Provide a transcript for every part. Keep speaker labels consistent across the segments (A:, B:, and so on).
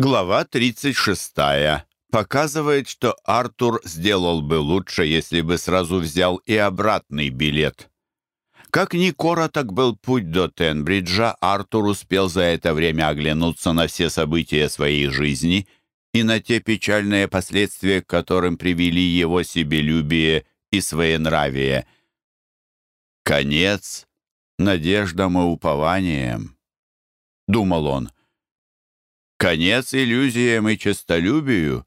A: Глава 36 показывает, что Артур сделал бы лучше, если бы сразу взял и обратный билет. Как ни короток был путь до Тенбриджа, Артур успел за это время оглянуться на все события своей жизни и на те печальные последствия, к которым привели его себелюбие и своенравие. «Конец надеждам и упованием», — думал он, — Конец иллюзиям и честолюбию.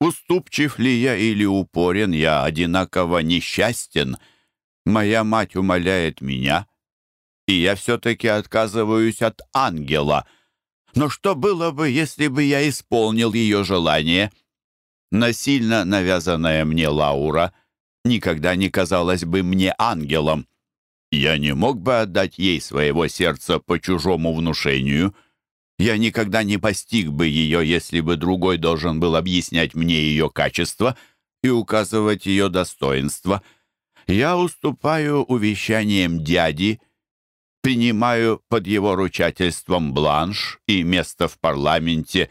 A: Уступчив ли я или упорен, я одинаково несчастен. Моя мать умоляет меня, и я все-таки отказываюсь от ангела. Но что было бы, если бы я исполнил ее желание? Насильно навязанная мне Лаура никогда не казалась бы мне ангелом. Я не мог бы отдать ей своего сердца по чужому внушению — я никогда не постиг бы ее, если бы другой должен был объяснять мне ее качество и указывать ее достоинство. Я уступаю увещаниям дяди, принимаю под его ручательством бланш и место в парламенте,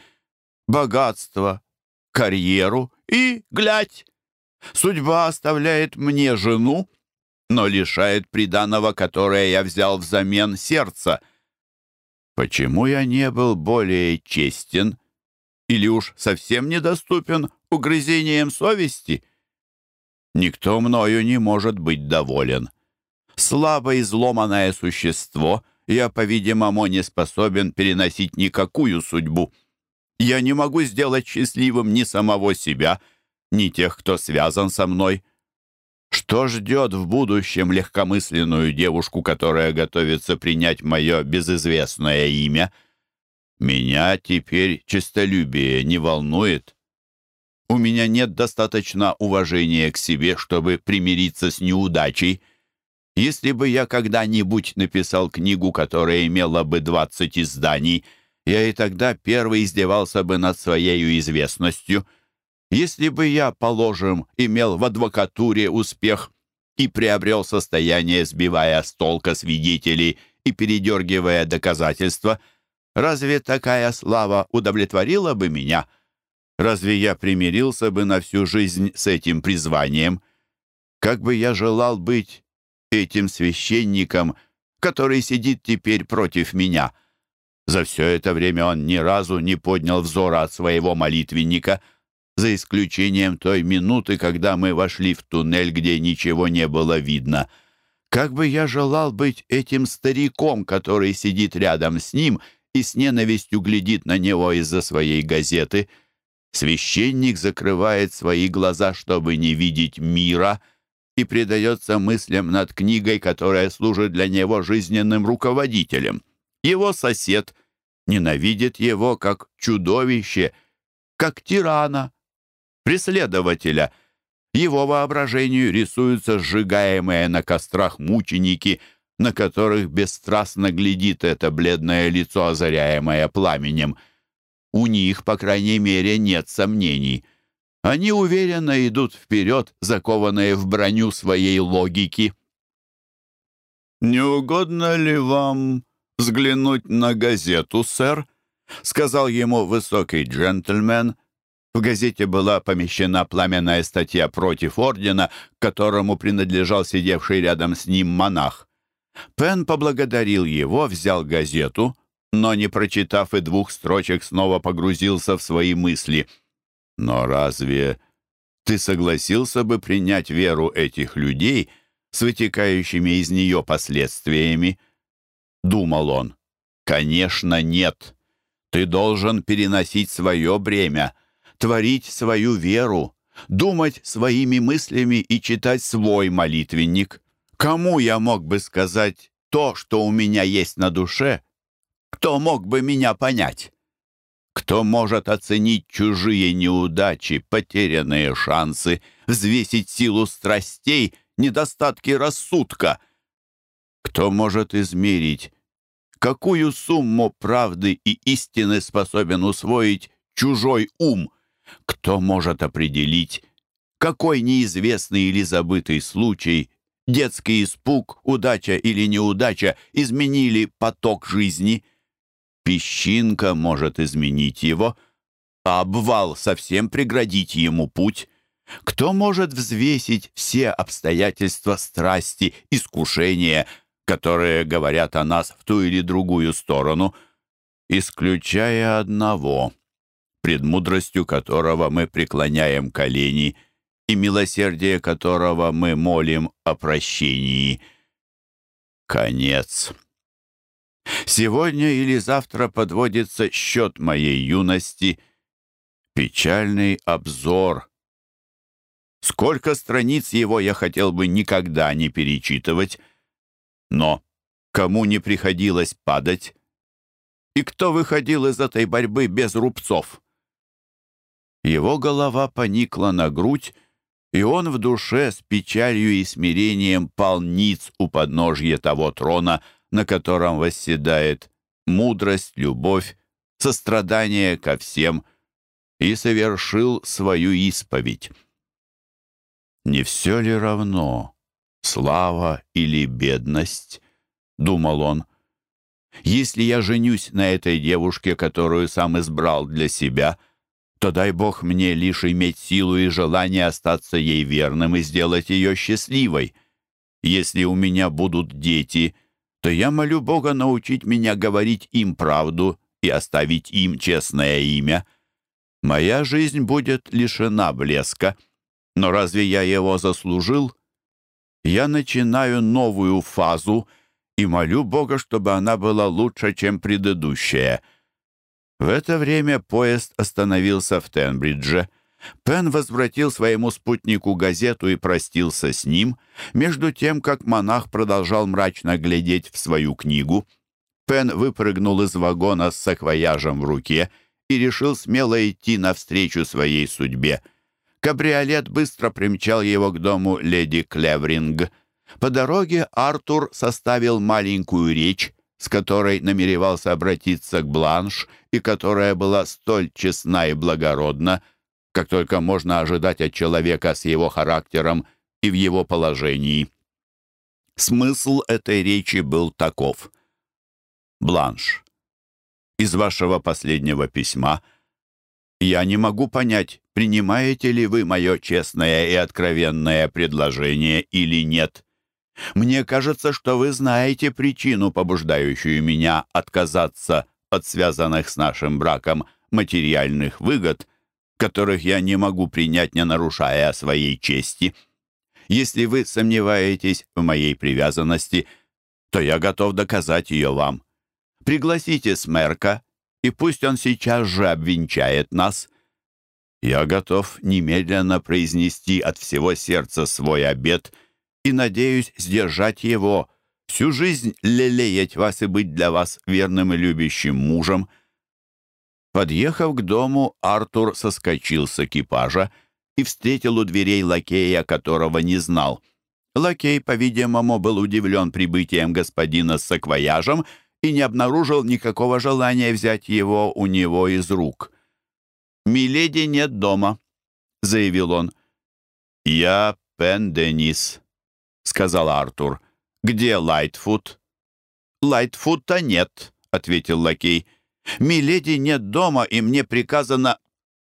A: богатство, карьеру и, глядь, судьба оставляет мне жену, но лишает приданого, которое я взял взамен сердца — Почему я не был более честен или уж совсем недоступен угрызениям совести? Никто мною не может быть доволен. Слабо изломанное существо, я, по-видимому, не способен переносить никакую судьбу. Я не могу сделать счастливым ни самого себя, ни тех, кто связан со мной. Что ждет в будущем легкомысленную девушку, которая готовится принять мое безызвестное имя? Меня теперь честолюбие не волнует. У меня нет достаточно уважения к себе, чтобы примириться с неудачей. Если бы я когда-нибудь написал книгу, которая имела бы 20 изданий, я и тогда первый издевался бы над своей известностью — если бы я, положим, имел в адвокатуре успех и приобрел состояние, сбивая с толка свидетелей и передергивая доказательства, разве такая слава удовлетворила бы меня? Разве я примирился бы на всю жизнь с этим призванием? Как бы я желал быть этим священником, который сидит теперь против меня. За все это время он ни разу не поднял взора от своего молитвенника — за исключением той минуты, когда мы вошли в туннель, где ничего не было видно. Как бы я желал быть этим стариком, который сидит рядом с ним и с ненавистью глядит на него из-за своей газеты. Священник закрывает свои глаза, чтобы не видеть мира, и предается мыслям над книгой, которая служит для него жизненным руководителем. Его сосед ненавидит его как чудовище, как тирана, преследователя. Его воображению рисуются сжигаемые на кострах мученики, на которых бесстрастно глядит это бледное лицо, озаряемое пламенем. У них, по крайней мере, нет сомнений. Они уверенно идут вперед, закованные в броню своей логики. «Не угодно ли вам взглянуть на газету, сэр?» — сказал ему высокий джентльмен — в газете была помещена пламенная статья против ордена, которому принадлежал сидевший рядом с ним монах. Пен поблагодарил его, взял газету, но, не прочитав и двух строчек, снова погрузился в свои мысли. «Но разве ты согласился бы принять веру этих людей с вытекающими из нее последствиями?» Думал он. «Конечно, нет. Ты должен переносить свое бремя» творить свою веру, думать своими мыслями и читать свой молитвенник. Кому я мог бы сказать то, что у меня есть на душе? Кто мог бы меня понять? Кто может оценить чужие неудачи, потерянные шансы, взвесить силу страстей, недостатки рассудка? Кто может измерить, какую сумму правды и истины способен усвоить чужой ум? Кто может определить, какой неизвестный или забытый случай, детский испуг, удача или неудача изменили поток жизни? Песчинка может изменить его, а обвал совсем преградить ему путь. Кто может взвесить все обстоятельства страсти, искушения, которые говорят о нас в ту или другую сторону, исключая одного, пред мудростью которого мы преклоняем колени и милосердие которого мы молим о прощении. Конец. Сегодня или завтра подводится счет моей юности, печальный обзор. Сколько страниц его я хотел бы никогда не перечитывать, но кому не приходилось падать, и кто выходил из этой борьбы без рубцов? Его голова поникла на грудь, и он в душе с печалью и смирением пал ниц у подножья того трона — на котором восседает мудрость, любовь, сострадание ко всем, и совершил свою исповедь. «Не все ли равно, слава или бедность?» — думал он. «Если я женюсь на этой девушке, которую сам избрал для себя, то дай Бог мне лишь иметь силу и желание остаться ей верным и сделать ее счастливой. Если у меня будут дети — то я молю Бога научить меня говорить им правду и оставить им честное имя. Моя жизнь будет лишена блеска, но разве я его заслужил? Я начинаю новую фазу и молю Бога, чтобы она была лучше, чем предыдущая. В это время поезд остановился в Тенбридже. Пен возвратил своему спутнику газету и простился с ним, между тем, как монах продолжал мрачно глядеть в свою книгу. Пен выпрыгнул из вагона с саквояжем в руке и решил смело идти навстречу своей судьбе. Кабриолет быстро примчал его к дому леди Клевринг. По дороге Артур составил маленькую речь, с которой намеревался обратиться к Бланш и которая была столь честна и благородна, как только можно ожидать от человека с его характером и в его положении. Смысл этой речи был таков. «Бланш, из вашего последнего письма я не могу понять, принимаете ли вы мое честное и откровенное предложение или нет. Мне кажется, что вы знаете причину, побуждающую меня отказаться от связанных с нашим браком материальных выгод — которых я не могу принять, не нарушая своей чести. Если вы сомневаетесь в моей привязанности, то я готов доказать ее вам. Пригласите Смерка, и пусть он сейчас же обвенчает нас. Я готов немедленно произнести от всего сердца свой обет и надеюсь сдержать его, всю жизнь лелеять вас и быть для вас верным и любящим мужем — Подъехав к дому, Артур соскочил с экипажа и встретил у дверей лакея, которого не знал. Лакей, по-видимому, был удивлен прибытием господина с саквояжем и не обнаружил никакого желания взять его у него из рук. «Миледи нет дома», — заявил он. «Я Пен Денис», — сказал Артур. «Где Лайтфуд?» «Лайтфута нет», — ответил лакей. «Миледи нет дома, и мне приказано...»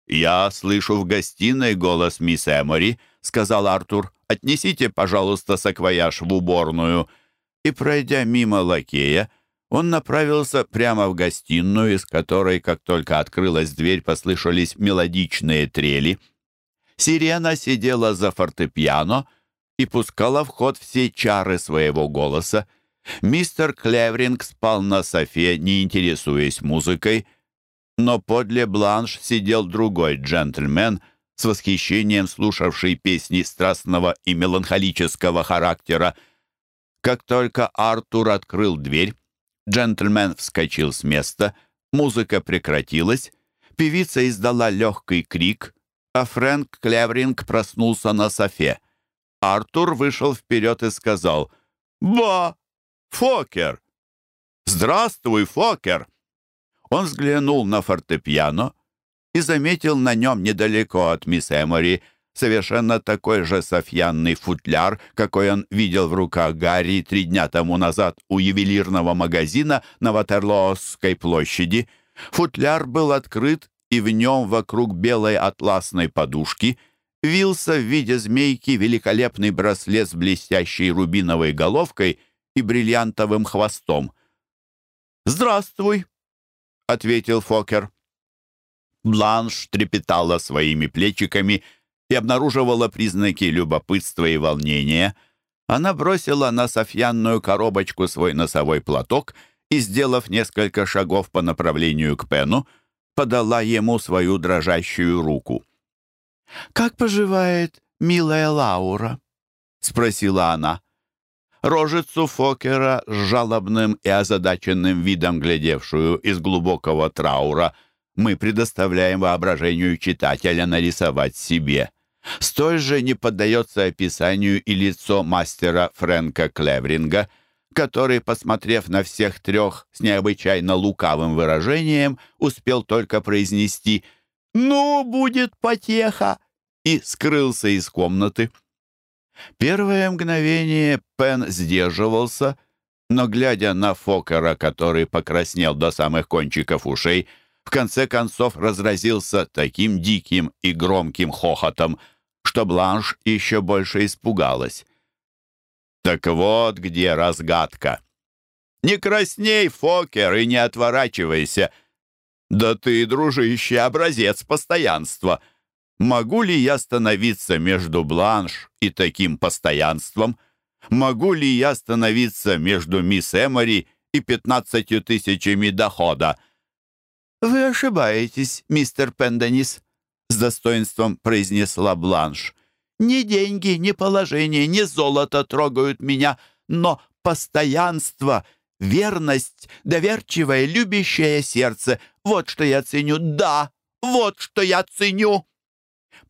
A: «Я слышу в гостиной голос мисс Эмори», — сказал Артур. «Отнесите, пожалуйста, саквояж в уборную». И, пройдя мимо лакея, он направился прямо в гостиную, из которой, как только открылась дверь, послышались мелодичные трели. Сирена сидела за фортепиано и пускала в ход все чары своего голоса. Мистер Клевринг спал на софе, не интересуясь музыкой, но подле Бланш сидел другой джентльмен, с восхищением слушавший песни страстного и меланхолического характера. Как только Артур открыл дверь, джентльмен вскочил с места, музыка прекратилась, певица издала легкий крик, а Фрэнк Клевринг проснулся на софе. Артур вышел вперед и сказал «Ба! Фокер! Здравствуй, Фокер!» Он взглянул на фортепиано и заметил на нем недалеко от мисс Эмори совершенно такой же софьянный футляр, какой он видел в руках Гарри три дня тому назад у ювелирного магазина на Ватерлоосской площади. Футляр был открыт, и в нем вокруг белой атласной подушки вился в виде змейки великолепный браслет с блестящей рубиновой головкой и бриллиантовым хвостом. «Здравствуй!» — ответил Фокер. Бланш трепетала своими плечиками и обнаруживала признаки любопытства и волнения. Она бросила на софьянную коробочку свой носовой платок и, сделав несколько шагов по направлению к Пену, подала ему свою дрожащую руку. «Как поживает милая Лаура?» — спросила она. Рожицу Фокера с жалобным и озадаченным видом, глядевшую из глубокого траура — мы предоставляем воображению читателя нарисовать себе. Столь же не поддается описанию и лицо мастера Фрэнка Клевринга, который, посмотрев на всех трех с необычайно лукавым выражением, успел только произнести «Ну, будет потеха!» И скрылся из комнаты. Первое мгновение Пен сдерживался, но, глядя на Фокера, который покраснел до самых кончиков ушей, в конце концов разразился таким диким и громким хохотом, что Бланш еще больше испугалась. «Так вот где разгадка!» «Не красней, Фокер, и не отворачивайся!» «Да ты, дружище, образец постоянства!» Могу ли я становиться между Бланш и таким постоянством? Могу ли я становиться между мисс Эмори и пятнадцатью тысячами дохода?» «Вы ошибаетесь, мистер Пенденис», — с достоинством произнесла Бланш. «Ни деньги, ни положение, ни золото трогают меня, но постоянство, верность, доверчивое, любящее сердце — вот что я ценю, да, вот что я ценю!»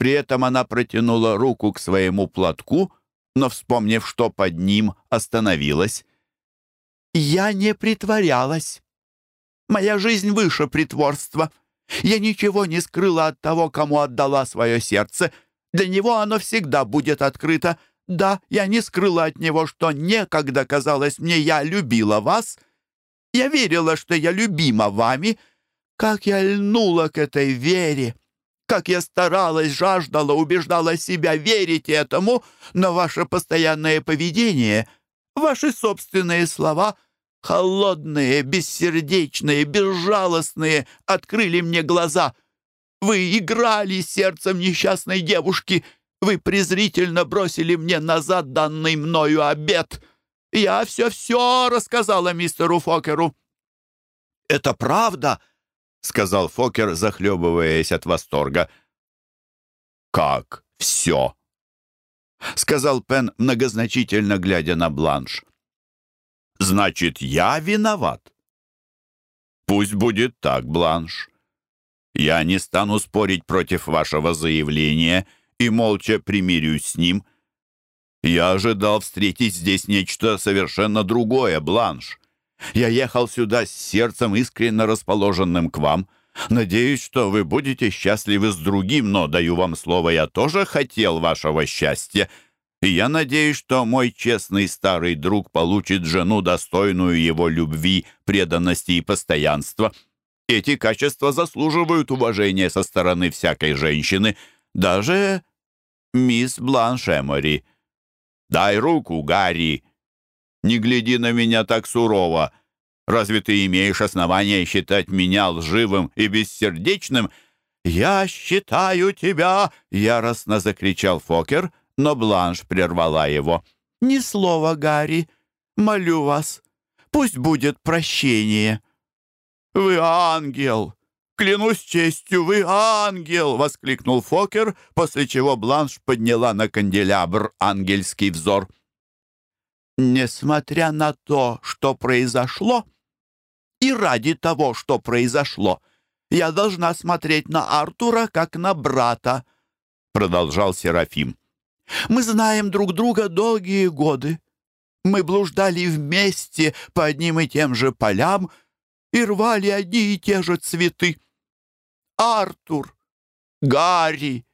A: При этом она протянула руку к своему платку, но, вспомнив, что под ним, остановилась. «Я не притворялась. Моя жизнь выше притворства. Я ничего не скрыла от того, кому отдала свое сердце. Для него оно всегда будет открыто. Да, я не скрыла от него, что некогда казалось мне, я любила вас. Я верила, что я любима вами. Как я льнула к этой вере! Как я старалась, жаждала, убеждала себя верить этому, но ваше постоянное поведение, ваши собственные слова — Холодные, бессердечные, безжалостные открыли мне глаза. Вы играли сердцем несчастной девушки. Вы презрительно бросили мне назад данный мною обед. Я все-все рассказала мистеру Фокеру». «Это правда?» — сказал Фокер, захлебываясь от восторга. «Как все?» — сказал Пен, многозначительно глядя на Бланш. Значит, я виноват. Пусть будет так, Бланш. Я не стану спорить против вашего заявления и молча примирюсь с ним. Я ожидал встретить здесь нечто совершенно другое, Бланш. Я ехал сюда с сердцем искренне расположенным к вам. Надеюсь, что вы будете счастливы с другим, но, даю вам слово, я тоже хотел вашего счастья и я надеюсь, что мой честный старый друг получит жену, достойную его любви, преданности и постоянства. Эти качества заслуживают уважения со стороны всякой женщины, даже мисс Бланш Эмори. Дай руку, Гарри. Не гляди на меня так сурово. Разве ты имеешь основания считать меня лживым и бессердечным? «Я считаю тебя!» — яростно закричал Фокер — но Бланш прервала его. «Ни слова, Гарри. Молю вас, пусть будет прощение». «Вы ангел! Клянусь честью, вы ангел!» — воскликнул Фокер, после чего Бланш подняла на канделябр ангельский взор. «Несмотря на то, что произошло, и ради того, что произошло, я должна смотреть на Артура как на брата», — продолжал Серафим. Мы знаем друг друга долгие годы. Мы блуждали вместе по одним и тем же полям и рвали одни и те же цветы. Артур, Гарри,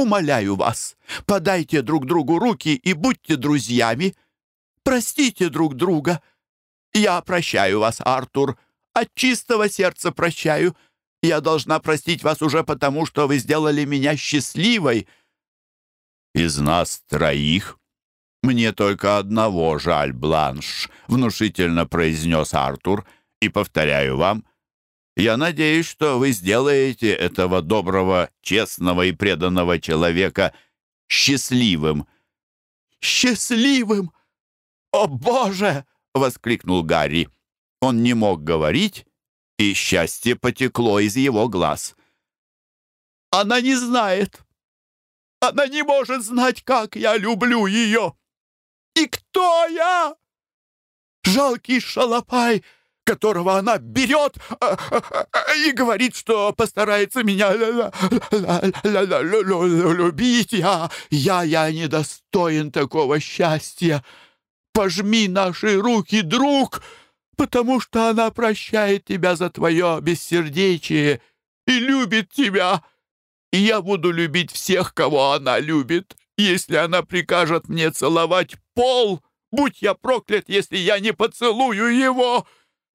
A: Умоляю вас, подайте друг другу руки и будьте друзьями. Простите друг друга. Я прощаю вас, Артур, от чистого сердца прощаю. Я должна простить вас уже потому, что вы сделали меня счастливой. Из нас троих мне только одного жаль, Бланш, внушительно произнес Артур, и повторяю вам, я надеюсь, что вы сделаете этого доброго, честного и преданного человека счастливым». «Счастливым! О, Боже!» — воскликнул Гарри. Он не мог говорить, и счастье потекло из его глаз. «Она не знает! Она не может знать, как я люблю ее! И кто я? Жалкий шалопай!» которого она берет а, а, а, и говорит, что постарается меня любить. Я, я, я недостоин такого счастья. Пожми наши руки, друг, потому что она прощает тебя за твое бессердечие и любит тебя. И я буду любить всех, кого она любит, если она прикажет мне целовать пол. Будь я проклят, если я не поцелую его!»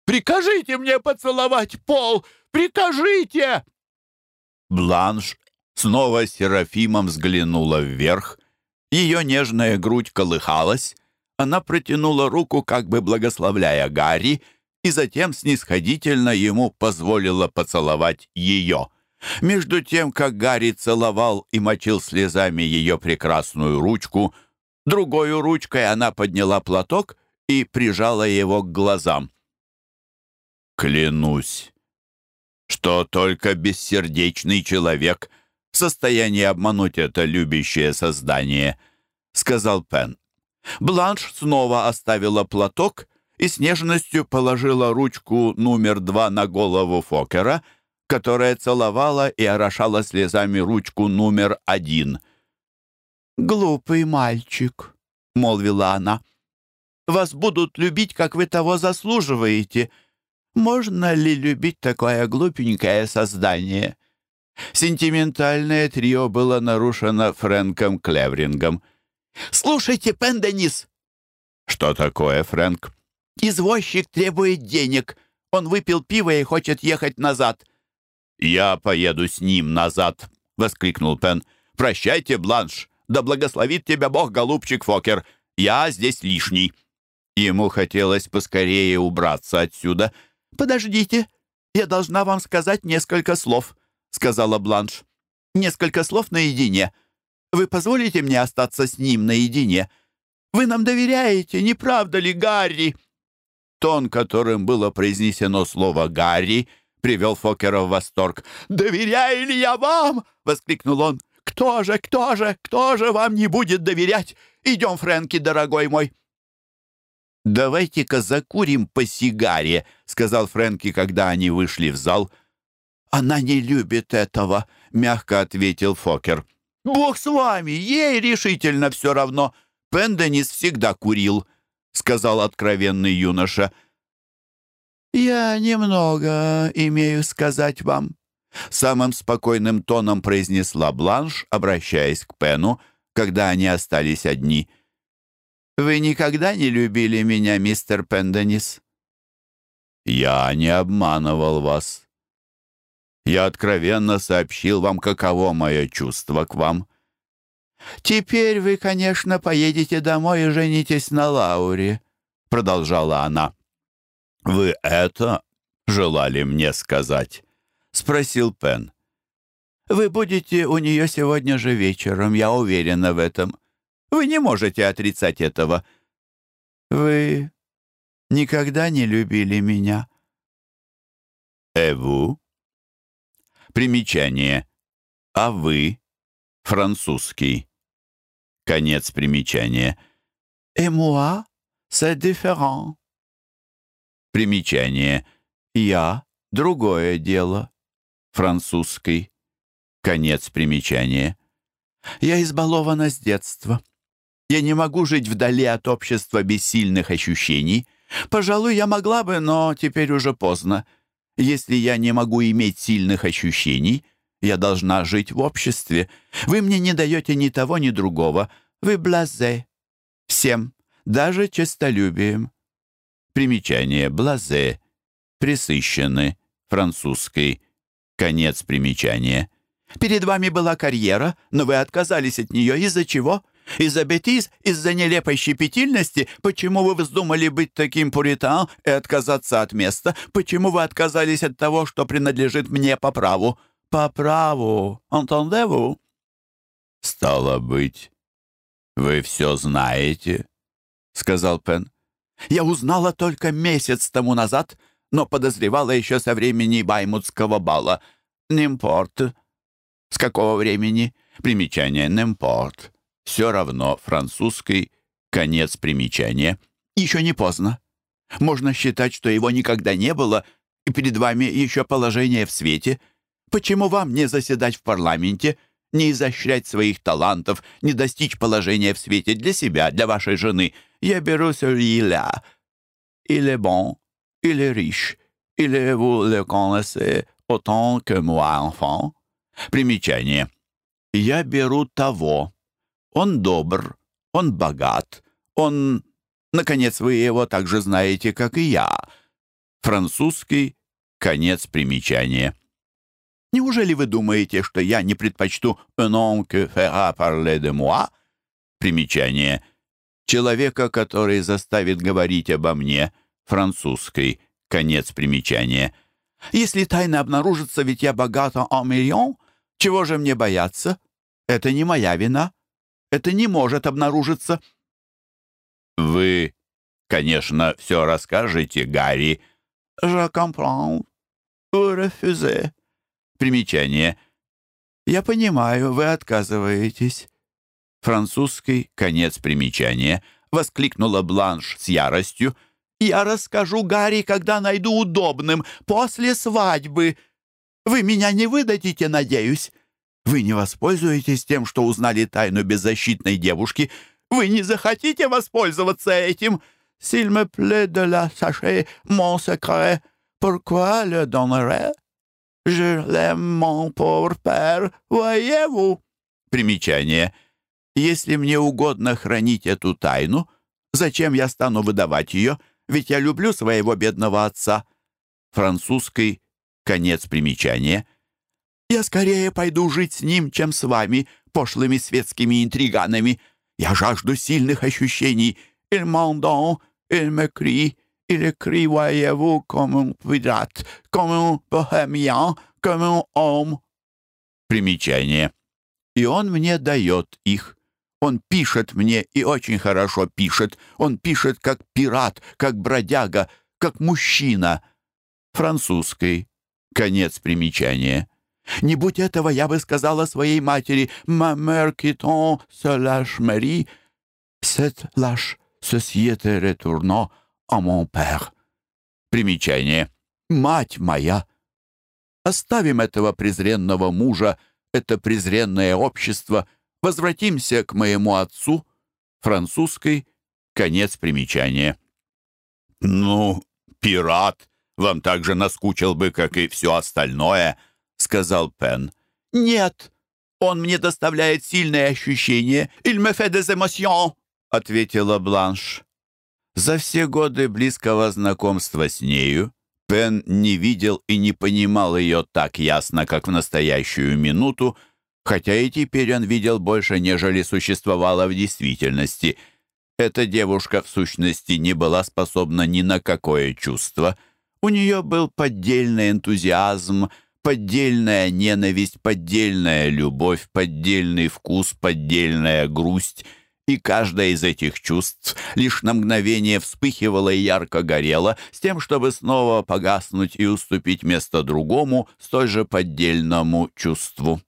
A: Прикажите мне поцеловать пол! Прикажите!» Бланш снова Серафимом взглянула вверх. Ее нежная грудь колыхалась. Она протянула руку, как бы благословляя Гарри, и затем снисходительно ему позволила поцеловать ее. Между тем, как Гарри целовал и мочил слезами ее прекрасную ручку, другой ручкой она подняла платок и прижала его к глазам. Клянусь, что только бессердечный человек в состоянии обмануть это любящее создание, сказал Пен. Бланш снова оставила платок и с нежностью положила ручку номер два на голову Фокера, которая целовала и орошала слезами ручку номер один. «Глупый мальчик», — молвила она. «Вас будут любить, как вы того заслуживаете». Можно ли любить такое глупенькое создание? Сентиментальное трио было нарушено Фрэнком Клеврингом. «Слушайте, Пен Денис!» «Что такое, Фрэнк?» «Извозчик требует денег. Он выпил пиво и хочет ехать назад». «Я поеду с ним назад», — воскликнул Пен. «Прощайте, Бланш. Да благословит тебя Бог, голубчик Фокер. Я здесь лишний». Ему хотелось поскорее убраться отсюда — «Подождите, я должна вам сказать несколько слов», — сказала Бланш. «Несколько слов наедине. Вы позволите мне остаться с ним наедине? Вы нам доверяете, не правда ли, Гарри?» Тон, которым было произнесено слово «Гарри», привел Фокера в восторг. «Доверяю ли я вам?» — воскликнул он. «Кто же, кто же, кто же вам не будет доверять? Идем, Фрэнки, дорогой мой!» «Давайте-ка закурим по сигаре», — сказал Фрэнки, когда они вышли в зал. «Она не любит этого», — мягко ответил Фокер. «Бог с вами, ей решительно все равно. Пенденис всегда курил», — сказал откровенный юноша. «Я немного имею сказать вам», — самым спокойным тоном произнесла Бланш, обращаясь к Пену, когда они остались одни — вы никогда не любили меня, мистер Пенденис?» «Я не обманывал вас. Я откровенно сообщил вам, каково мое чувство к вам. Теперь вы, конечно, поедете домой и женитесь на Лауре», — продолжала она. «Вы это желали мне сказать?» — спросил Пен. «Вы будете у нее сегодня же вечером, я уверена в этом. Вы не можете отрицать этого. Вы никогда не любили меня. Эву. Примечание. А вы. Французский. Конец примечания. Et moi, c'est différent. Примечание. Я — другое дело. Французский. Конец примечания. Я избалована с детства. Я не могу жить вдали от общества бессильных ощущений. Пожалуй, я могла бы, но теперь уже поздно. Если я не могу иметь сильных ощущений, Я должна жить в обществе. Вы мне не даете ни того, ни другого. Вы блазе. Всем, даже честолюбием. Примечание «блазе» — присыщены, французский. Конец примечания. Перед вами была карьера, но вы отказались от нее. Из-за чего? Из-за? Из-за нелепой щепетильности? Почему вы вздумали быть таким пуритан и отказаться от места? Почему вы отказались от того, что принадлежит мне по праву? По праву. Entendez-vous?
B: «Стало быть, вы все знаете?» — сказал Пен.
A: Я узнала только месяц тому назад, но подозревала еще со времени Баймутского бала. Немпорт. С какого времени? Примечание «немпорт». Все равно французский конец примечания. Еще не поздно. Можно считать, что его никогда не было, и перед вами еще положение в свете. Почему вам не заседать в парламенте, не изощрять своих талантов, не достичь положения в свете для себя, для вашей жены — я беру celui-là. Il est bon, il est riche, il est, vous le connaissez autant que moi, enfant. Примечание. Я беру того. Он добр, он богат, он... Наконец, вы его так же знаете, как и я. Французский. Конец примечания. Неужели вы думаете, что я не предпочту «un homme que fera parler de moi»? Примечание — Человека, который заставит говорить обо мне, французской, конец примечания. Если тайна обнаружится, ведь я богата en миллион, чего же мне бояться? Это не моя вина. Это не может обнаружиться.
B: Вы, конечно, все расскажете, Гарри.
A: Je comprends. Vous refusez. Примечание. Я понимаю, вы отказываетесь французский конец примечания, воскликнула Бланш с яростью. «Я расскажу Гарри, когда найду удобным, после свадьбы. Вы меня не выдадите, надеюсь? Вы не воспользуетесь тем, что узнали тайну беззащитной девушки? Вы не захотите воспользоваться этим? S'il me plaît de la sacher, mon secret, pourquoi le donnerais? Je l'aime, mon pauvre père, voyez-vous?» Примечание — если мне угодно хранить эту тайну, зачем я стану выдавать ее? Ведь я люблю своего бедного отца. Французский конец примечания. Я скорее пойду жить с ним, чем с вами, пошлыми светскими интриганами. Я жажду сильных ощущений. Il m'endort, il me crie, il écrit, voyez-vous, comme un pirate, comme. Примечание. И он мне дает их. Он пишет мне и очень хорошо пишет. Он пишет как пират, как бродяга, как мужчина. Французский. Конец примечания. Не будь этого, я бы сказала своей матери «Ma mère quittant ce lâche Marie, cette lâche société retournant à mon père». Примечание. «Мать моя». Оставим этого презренного мужа, это презренное общество — Возвратимся к моему отцу. Французской. Конец примечания.
B: «Ну, пират вам так же наскучил бы, как и все остальное», — сказал Пен.
A: «Нет, он мне доставляет сильные ощущения. Il me fait des émotions», — ответила Бланш. За все годы близкого знакомства с нею Пен не видел и не понимал ее так ясно, как в настоящую минуту, хотя и теперь он видел больше, нежели существовало в действительности. Эта девушка, в сущности, не была способна ни на какое чувство. У нее был поддельный энтузиазм, поддельная ненависть, поддельная любовь, поддельный вкус, поддельная грусть — и каждое из этих чувств лишь на мгновение вспыхивало и ярко горело, с тем, чтобы снова погаснуть и уступить место другому, столь же поддельному чувству.